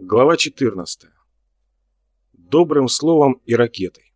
Глава 14. Добрым словом и ракетой.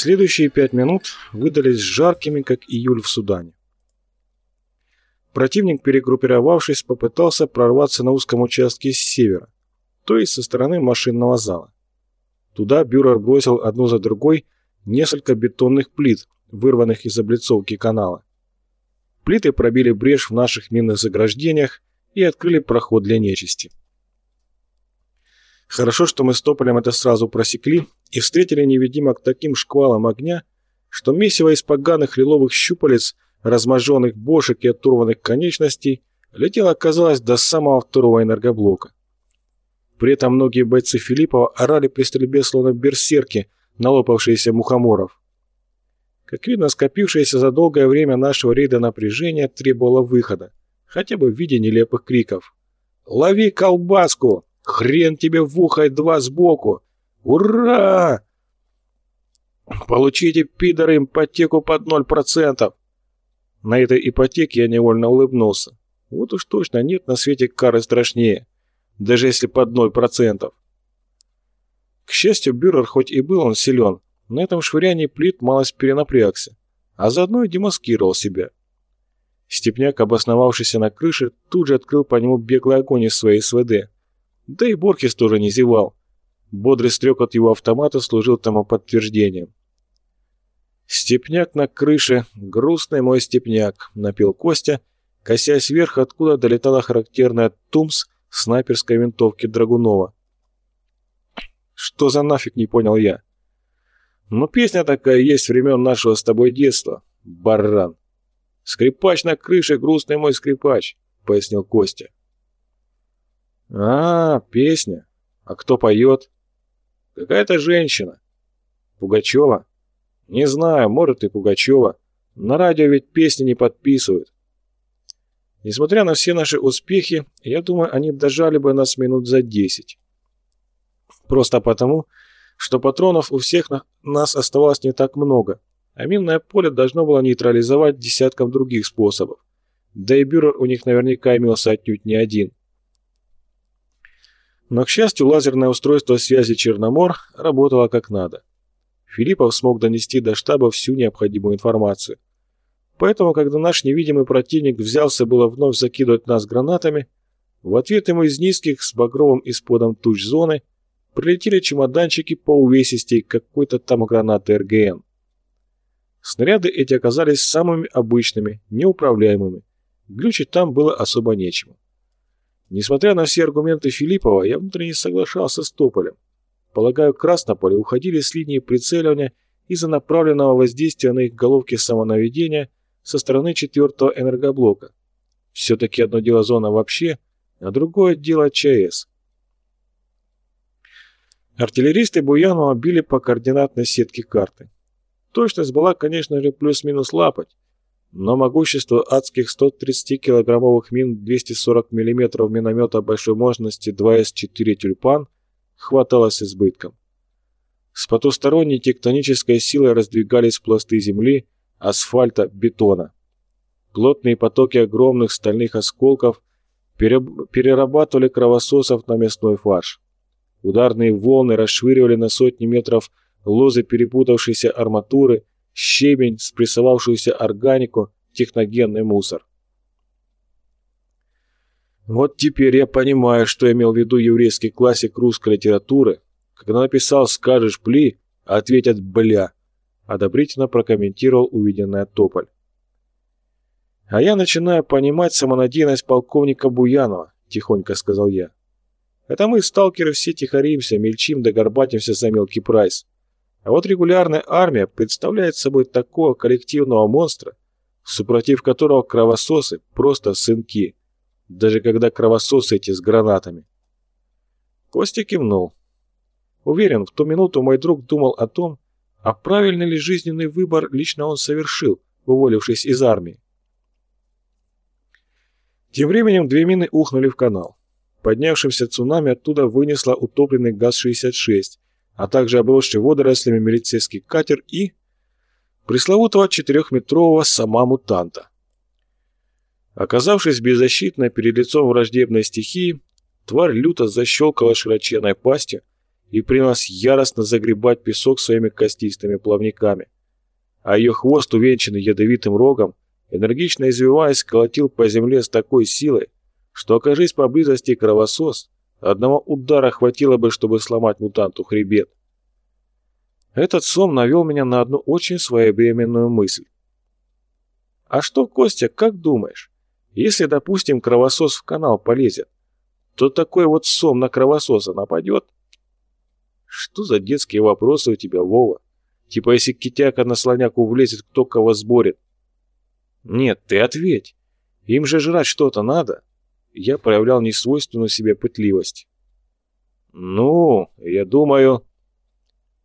Следующие пять минут выдались жаркими, как июль в Судане. Противник, перегруппировавшись, попытался прорваться на узком участке с севера, то есть со стороны машинного зала. Туда Бюрер бросил одну за другой несколько бетонных плит, вырванных из облицовки канала. Плиты пробили брешь в наших минных заграждениях и открыли проход для нечисти. Хорошо, что мы с Тополем это сразу просекли и встретили невидимок таким шквалом огня, что месиво из поганых лиловых щупалец, разможенных бошек и оторванных конечностей летело, казалось, до самого второго энергоблока. При этом многие бойцы Филиппова орали при стрельбе словно берсерки, налопавшиеся мухоморов. Как видно, скопившееся за долгое время нашего рейда напряжение требовало выхода, хотя бы в виде нелепых криков. «Лови колбаску! Хрен тебе в ухо и два сбоку! Ура!» «Получите, пидоры, ипотеку под ноль процентов!» На этой ипотеке я невольно улыбнулся. Вот уж точно нет на свете кары страшнее, даже если под ноль процентов. К счастью, Бюрер хоть и был он силен, на этом швырянии плит малость перенапрягся, а заодно и демаскировал себя. Степняк, обосновавшийся на крыше, тут же открыл по нему беглый огонь из своей СВД. Да и Борхес тоже не зевал. Бодрый стрек от его автомата служил тому подтверждением. «Степняк на крыше, грустный мой степняк», — напел Костя, косясь вверх, откуда долетала характерная тумс снайперской винтовки Драгунова. «Что за нафиг?» — не понял я. «Ну, песня такая есть времен нашего с тобой детства, баран». «Скрипач на крыше, грустный мой скрипач», — пояснил Костя. «А, песня. А кто поет?» «Какая-то женщина». «Пугачева?» «Не знаю, может и Пугачева. На радио ведь песни не подписывают». Несмотря на все наши успехи, я думаю, они дожали бы нас минут за десять. Просто потому, что патронов у всех на нас оставалось не так много, а минное поле должно было нейтрализовать десятком других способов. Да и бюро у них наверняка имелся отнюдь не один. Но, к счастью, лазерное устройство связи «Черномор» работало как надо. Филиппов смог донести до штаба всю необходимую информацию. Поэтому, когда наш невидимый противник взялся было вновь закидывать нас гранатами, в ответ ему из низких с багровым исподом туч зоны прилетели чемоданчики по увесистей какой-то там гранаты РГН. Снаряды эти оказались самыми обычными, неуправляемыми. Глючить там было особо нечему. Несмотря на все аргументы Филиппова, я внутренне соглашался с Тополем. Полагаю, Краснополе уходили с линии прицеливания из-за направленного воздействия на их головки самонаведения со стороны четвертого энергоблока. Все-таки одно дело зона вообще, а другое дело ЧАЭС. Артиллеристы Буянова били по координатной сетке карты. Точность была, конечно же, плюс-минус лапать, но могущество адских 130-килограммовых мин 240 мм миномета большой мощности 2С-4 «Тюльпан» хватало с избытком. С потусторонней тектонической силой раздвигались пласты земли, асфальта, бетона. Плотные потоки огромных стальных осколков перерабатывали кровососов на мясной фарш. Ударные волны расшвыривали на сотни метров лозы перепутавшейся арматуры, щебень, спрессовавшуюся органику, техногенный мусор. Вот теперь я понимаю, что имел в виду еврейский классик русской литературы, когда написал «скажешь пли», ответят «бля», одобрительно прокомментировал увиденное Тополь. «А я начинаю понимать самонадеянность полковника Буянова», — тихонько сказал я. «Это мы, сталкеры, все тихоримся, мельчим да горбатимся за мелкий прайс. А вот регулярная армия представляет собой такого коллективного монстра, супротив которого кровососы просто сынки, даже когда кровососы эти с гранатами». Костя кивнул. Уверен, в ту минуту мой друг думал о том, а правильный ли жизненный выбор лично он совершил, уволившись из армии. Тем временем две мины ухнули в канал. Поднявшимся цунами оттуда вынесло утопленный ГАЗ-66, а также обросший водорослями милицейский катер и... пресловутого четырехметрового сама-мутанта. Оказавшись беззащитной перед лицом враждебной стихии, тварь люто защелкала широченной пастью и принялась яростно загребать песок своими костистыми плавниками. А ее хвост, увенчанный ядовитым рогом, энергично извиваясь, колотил по земле с такой силой, что, окажись поблизости кровосос, одного удара хватило бы, чтобы сломать мутанту хребет. Этот сон навел меня на одну очень своевременную мысль. «А что, Костя, как думаешь, если, допустим, кровосос в канал полезет, то такой вот сом на кровососа нападет?» «Что за детские вопросы у тебя, Вова? Типа, если китяка на слоняку влезет, кто кого сборит?» «Нет, ты ответь. Им же жрать что-то надо». Я проявлял несвойственную себе пытливость. «Ну, я думаю...»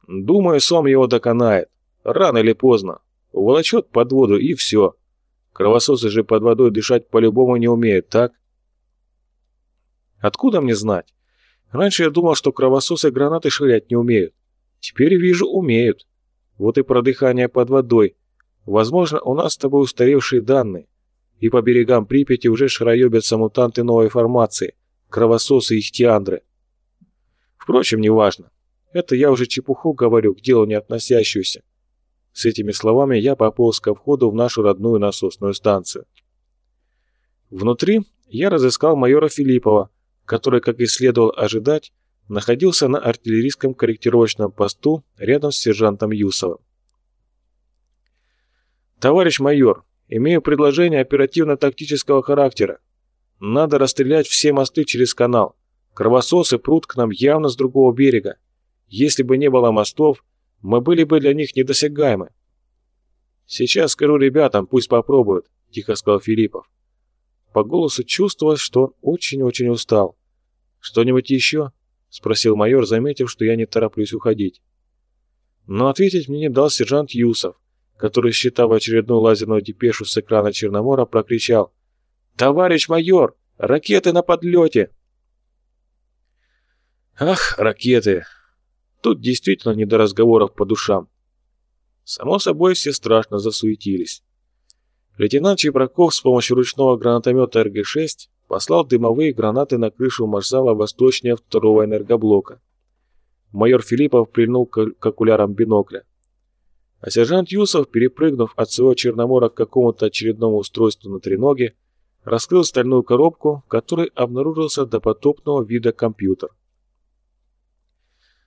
«Думаю, сом его доконает. Рано или поздно. Уволочет под воду и все. Кровососы же под водой дышать по-любому не умеют, так?» «Откуда мне знать? Раньше я думал, что кровососы гранаты швырять не умеют. Теперь вижу, умеют. Вот и про дыхание под водой. Возможно, у нас с тобой устаревшие данные, и по берегам Припяти уже шароебятся мутанты новой формации, кровососы и ихтиандры. Впрочем, неважно. Это я уже чепуху говорю, к делу не относящуюся. С этими словами я пополз ко входу в нашу родную насосную станцию. Внутри я разыскал майора Филиппова, который, как и следовало ожидать, находился на артиллерийском корректировочном посту рядом с сержантом Юсовым. «Товарищ майор, имею предложение оперативно-тактического характера. Надо расстрелять все мосты через канал. Кровососы прут к нам явно с другого берега. Если бы не было мостов, мы были бы для них недосягаемы». «Сейчас скажу ребятам, пусть попробуют», – тихо сказал Филиппов. По голосу чувствовалось, что он очень-очень устал. «Что-нибудь еще?» – спросил майор, заметив, что я не тороплюсь уходить. Но ответить мне не дал сержант Юсов который, считав очередную лазерную депешу с экрана Черномора, прокричал «Товарищ майор, ракеты на подлете!» Ах, ракеты! Тут действительно не до разговоров по душам. Само собой, все страшно засуетились. Лейтенант Чепраков с помощью ручного гранатомета РГ-6 послал дымовые гранаты на крышу маршала восточнее второго энергоблока. Майор Филиппов прильнул к окулярам бинокля. А сержант Юсов, перепрыгнув от своего черномора к какому-то очередному устройству на треноге, раскрыл стальную коробку, в которой обнаружился допотопного вида компьютер.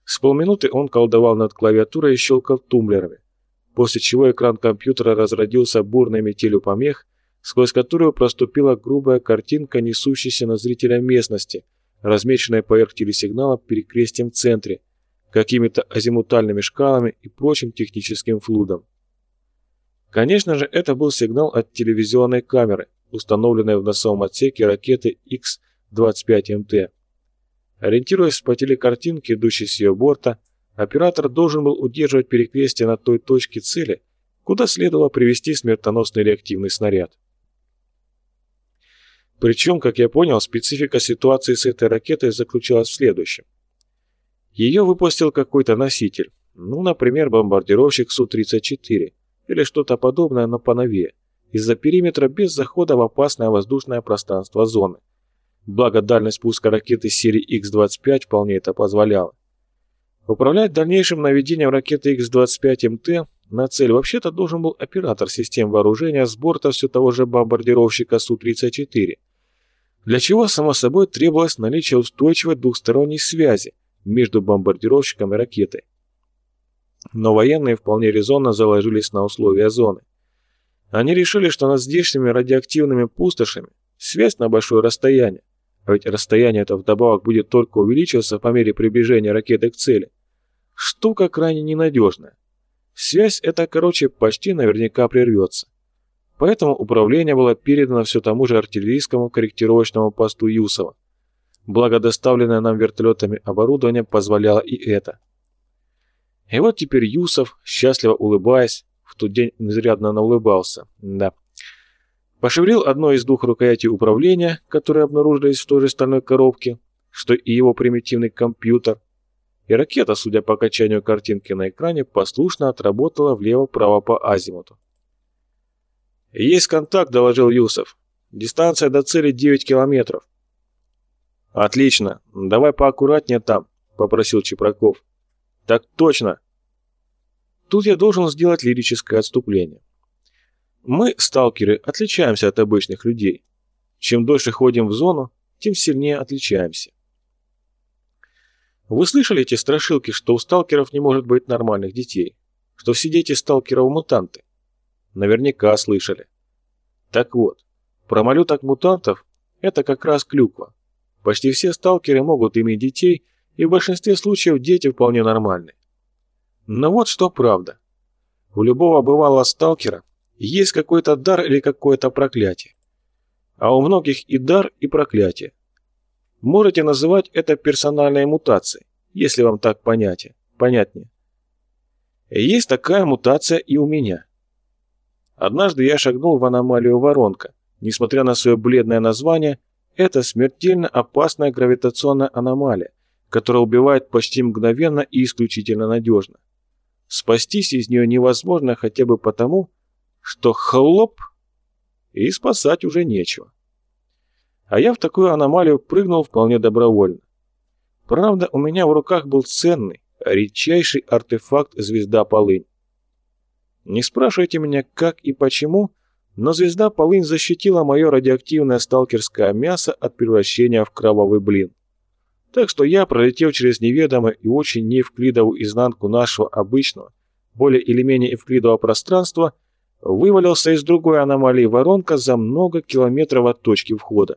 С полминуты он колдовал над клавиатурой и щелкал тумблерами, после чего экран компьютера разродился бурной метелью помех, сквозь которую проступила грубая картинка, несущаяся на зрителя местности, размеченная поверх телесигнала перекрестием в центре, какими-то азимутальными шкалами и прочим техническим флудом. Конечно же, это был сигнал от телевизионной камеры, установленной в носовом отсеке ракеты X-25МТ. Ориентируясь по телекартинке, идущей с ее борта, оператор должен был удерживать перекрестие на той точке цели, куда следовало привести смертоносный реактивный снаряд. Причем, как я понял, специфика ситуации с этой ракетой заключалась в следующем. Ее выпустил какой-то носитель, ну, например, бомбардировщик Су-34 или что-то подобное, но поновее, из-за периметра без захода в опасное воздушное пространство зоны. Благо дальность пуска ракеты серии X-25 вполне это позволяла. Управлять дальнейшим наведением ракеты X-25МТ на цель вообще-то должен был оператор систем вооружения с борта все того же бомбардировщика Су-34, для чего, само собой, требовалось наличие устойчивой двухсторонней связи между бомбардировщиком и ракетой. Но военные вполне резонно заложились на условия зоны. Они решили, что над здешними радиоактивными пустошами связь на большое расстояние, а ведь расстояние это вдобавок будет только увеличиваться по мере приближения ракеты к цели, штука крайне ненадежная. Связь эта, короче, почти наверняка прервется. Поэтому управление было передано все тому же артиллерийскому корректировочному посту Юсова. Благо доставленное нам вертолетами оборудование позволяло и это. И вот теперь Юсов, счастливо улыбаясь, в тот день изрядно наулыбался, да, пошевелил одной из двух рукоятей управления, которые обнаружились в той же стальной коробке, что и его примитивный компьютер, и ракета, судя по качанию картинки на экране, послушно отработала влево-право по азимуту. «Есть контакт», — доложил Юсов. «Дистанция до цели 9 километров». «Отлично. Давай поаккуратнее там», — попросил Чепраков. «Так точно». Тут я должен сделать лирическое отступление. Мы, сталкеры, отличаемся от обычных людей. Чем дольше ходим в зону, тем сильнее отличаемся. Вы слышали эти страшилки, что у сталкеров не может быть нормальных детей? Что все дети сталкеров мутанты? Наверняка слышали. Так вот, про малюток-мутантов это как раз клюква. Почти все сталкеры могут иметь детей, и в большинстве случаев дети вполне нормальны. Но вот что правда. У любого бывалого сталкера есть какой-то дар или какое-то проклятие. А у многих и дар, и проклятие. Можете называть это персональной мутацией, если вам так понятие, понятнее. Есть такая мутация и у меня. Однажды я шагнул в аномалию воронка. Несмотря на свое бледное название, это смертельно опасная гравитационная аномалия, которая убивает почти мгновенно и исключительно надежно. Спастись из нее невозможно хотя бы потому, что хлоп, и спасать уже нечего. А я в такую аномалию прыгнул вполне добровольно. Правда, у меня в руках был ценный, редчайший артефакт «Звезда Полынь». Не спрашивайте меня, как и почему, но «Звезда Полынь» защитила мое радиоактивное сталкерское мясо от превращения в кровавый блин. Так что я, пролетев через неведомую и очень неевклидовую изнанку нашего обычного, более или менее эвклидового пространства, вывалился из другой аномалии воронка за много километров от точки входа.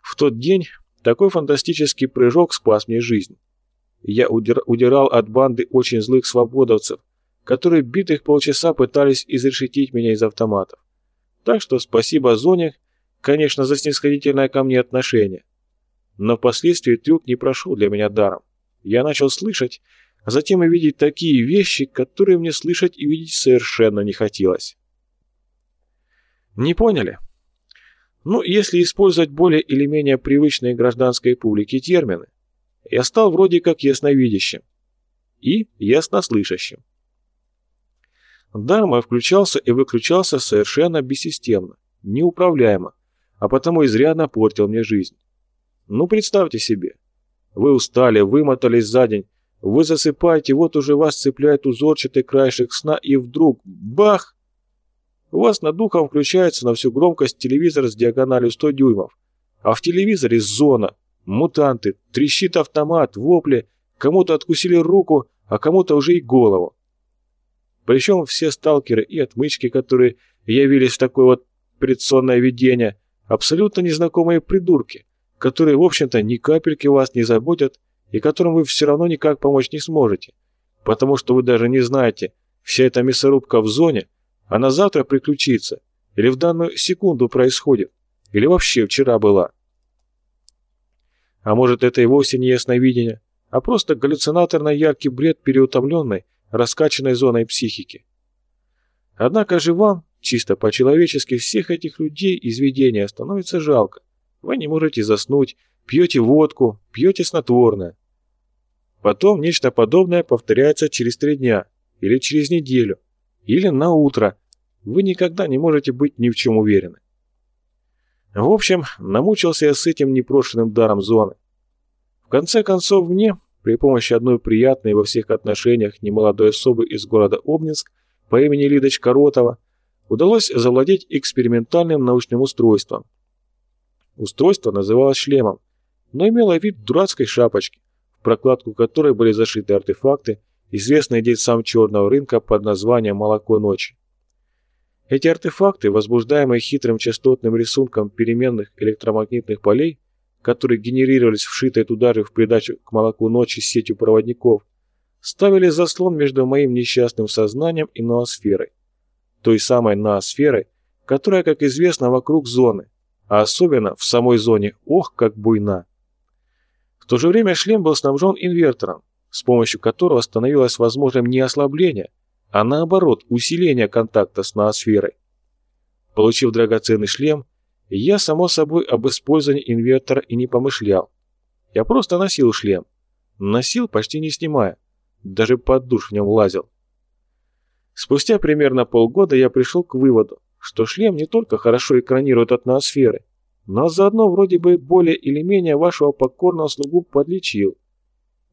В тот день такой фантастический прыжок спас мне жизнь. Я удирал от банды очень злых свободовцев, которые битых полчаса пытались изрешетить меня из автоматов. Так что спасибо Зоне, конечно, за снисходительное ко мне отношение. Но впоследствии трюк не прошел для меня даром. Я начал слышать, а затем и видеть такие вещи, которые мне слышать и видеть совершенно не хотелось. Не поняли? Ну, если использовать более или менее привычные гражданской публике термины, я стал вроде как ясновидящим и яснослышащим. Дар мой включался и выключался совершенно бессистемно, неуправляемо, а потому изрядно портил мне жизнь. Ну, представьте себе. Вы устали, вымотались за день, вы засыпаете, вот уже вас цепляет узорчатый краешек сна, и вдруг – бах! У вас над духом включается на всю громкость телевизор с диагональю 100 дюймов, а в телевизоре зона, мутанты, трещит автомат, вопли, кому-то откусили руку, а кому-то уже и голову. Причем все сталкеры и отмычки, которые явились в такое вот предсонное видение, абсолютно незнакомые придурки, которые, в общем-то, ни капельки вас не заботят и которым вы все равно никак помочь не сможете, потому что вы даже не знаете, вся эта мясорубка в зоне, она завтра приключится, или в данную секунду происходит, или вообще вчера была. А может, это и вовсе не ясновидение, а просто галлюцинаторно яркий бред переутомленной, раскачанной зоной психики. Однако же вам, чисто по-человечески, всех этих людей из видения становится жалко. Вы не можете заснуть, пьете водку, пьете снотворное. Потом нечто подобное повторяется через три дня, или через неделю, или на утро. Вы никогда не можете быть ни в чем уверены. В общем, намучился я с этим непрошенным даром зоны. В конце концов, мне, при помощи одной приятной во всех отношениях немолодой особы из города Обнинск по имени Лидочка Ротова, удалось завладеть экспериментальным научным устройством. Устройство называлось шлемом, но имело вид дурацкой шапочки, в прокладку которой были зашиты артефакты, известные дельцам черного рынка под названием «Молоко ночи». Эти артефакты, возбуждаемые хитрым частотным рисунком переменных электромагнитных полей, которые генерировались вшитой туда же в придачу к молоку ночи сетью проводников, ставили заслон между моим несчастным сознанием и ноосферой. Той самой ноосферой, которая, как известно, вокруг зоны, а особенно в самой зоне, ох, как буйна. В то же время шлем был снабжен инвертором, с помощью которого становилось возможным не ослабление, а наоборот усиление контакта с ноосферой. Получив драгоценный шлем, я, само собой, об использовании инвертора и не помышлял. Я просто носил шлем. Носил, почти не снимая. Даже под душ в нем лазил. Спустя примерно полгода я пришел к выводу, что шлем не только хорошо экранирует атмосферы, но заодно вроде бы более или менее вашего покорного слугу подлечил.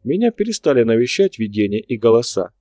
Меня перестали навещать видения и голоса.